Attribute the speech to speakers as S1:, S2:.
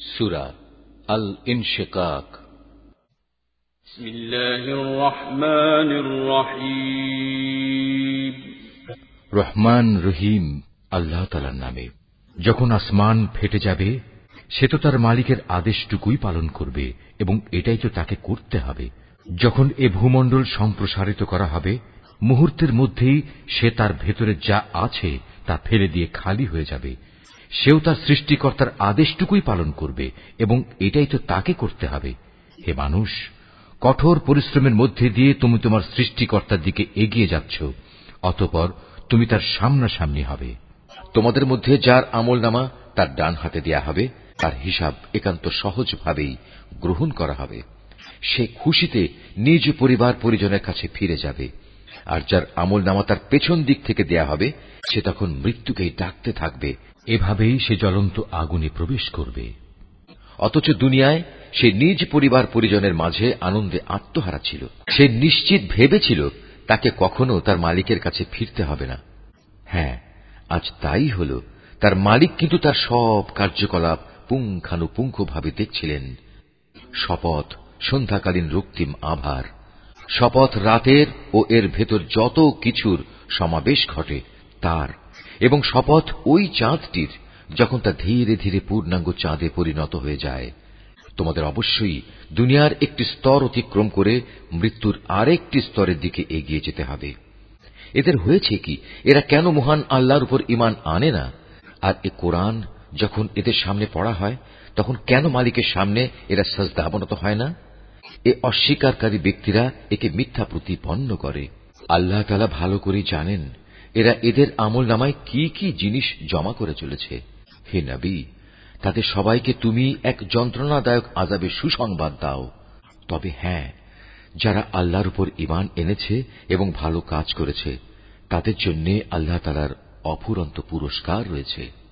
S1: সুরা আল ইনশেকাক রহমান রহিম আল্লাহ তালার নামে। যখন আসমান ফেটে যাবে সে তো তার মালিকের আদেশটুকুই পালন করবে এবং এটাই তো তাকে করতে হবে। যখন এ ভূমণ্ডল সম্প্রসারিত করা হবে মুহূর্তের মধ্যেই সে তার ভেতরে যা আছে তা ফেলে দিয়ে খালি হয়ে যাবে। সেও তার সৃষ্টিকর্তার আদেশটুকুই পালন করবে এবং এটাই তো তাকে করতে হবে। হে মানুষ, কঠোর পরিশ্রমের মধ্যে দিয়ে তুমি তোমার সৃষ্টিকর্তার দিকে এগিয়ে যাচ্ছ, অতপর তুমি তার সামনাসামনি হবে। তোমাদের মধ্যে যার আমল নামা তার ডান হাতে দেয়া হবে, তার হিসাব একান্ত সহজভাবেই গ্রহণ করা হবে। সে খুশিতে নিজ পরিবার পরিজনের কাছে ফিরে যাবে। আর যার আমল নামা তার পেছন দিক থেকে দেয়া হবে সে তখন মৃত্যুকেই ডাকতে থাকবে। এভাবেই সে জ্বলন্ত আগুনে প্রবেশ করবে। অথচ দুনিয়ায় সে নিজ পরিবার পরিজনের মাঝে আনন্দে আত্মহারা ছিল। সে নিশ্চিত ভেবেছিল তাকে কখনো তার মালিকের কাছে ফিরতে হবে না। হ্যাঁ আজ তাই হল। তার মালিক কিন্তু তার সব কার্যকলাপ পুঙ্খানুপুঙ্খভাবে দেখছিলেন। শপথ সন্ধ্যাকালীন রক্তিম আভার। শপথ রাতের ও এর ভেতর যত কিছুর সমাবেশ ঘটে, তার। এবং শপথ ওই চাঁদটির, যখন তা ধীরে ধীরে পূর্ণাঙ্গ চাঁদে পরিণত হয়ে যায়। তোমাদের অবশ্যই দুনিয়ার একটি স্তর অতিক্রম করে মৃত্যুর আরেকটি স্তরের দিকে এগিয়ে যেতে হবে। এদের হয়েছে কি, এরা কেন মহান আল্লাহর উপর ইমান আনে না? আর এ কোরআন যখন এদের সামনে পড়া হয়, তখন কেন মালিকের সামনে এরা সাজদা হয় না? এ অস্বীকারী ব্যক্তিরা একে মিথ্যা প্রতিপন্ন করে। আল্লাহ তালা ভালো করে জানেন, এরা এদের আমল নামায় কি কি জিনিস জমা করে চলেছে। হে নবী তাদের সবাইকে তুমি এক যন্ত্রণাদায়ক আজাবে সুসংবাদ দাও। তবে হ্যাঁ যারা আল্লাহর উপর ইমান এনেছে এবং ভালো কাজ করেছে, তাদের জন্য আল্লাহ তালার অফুরন্ত পুরস্কার রয়েছে।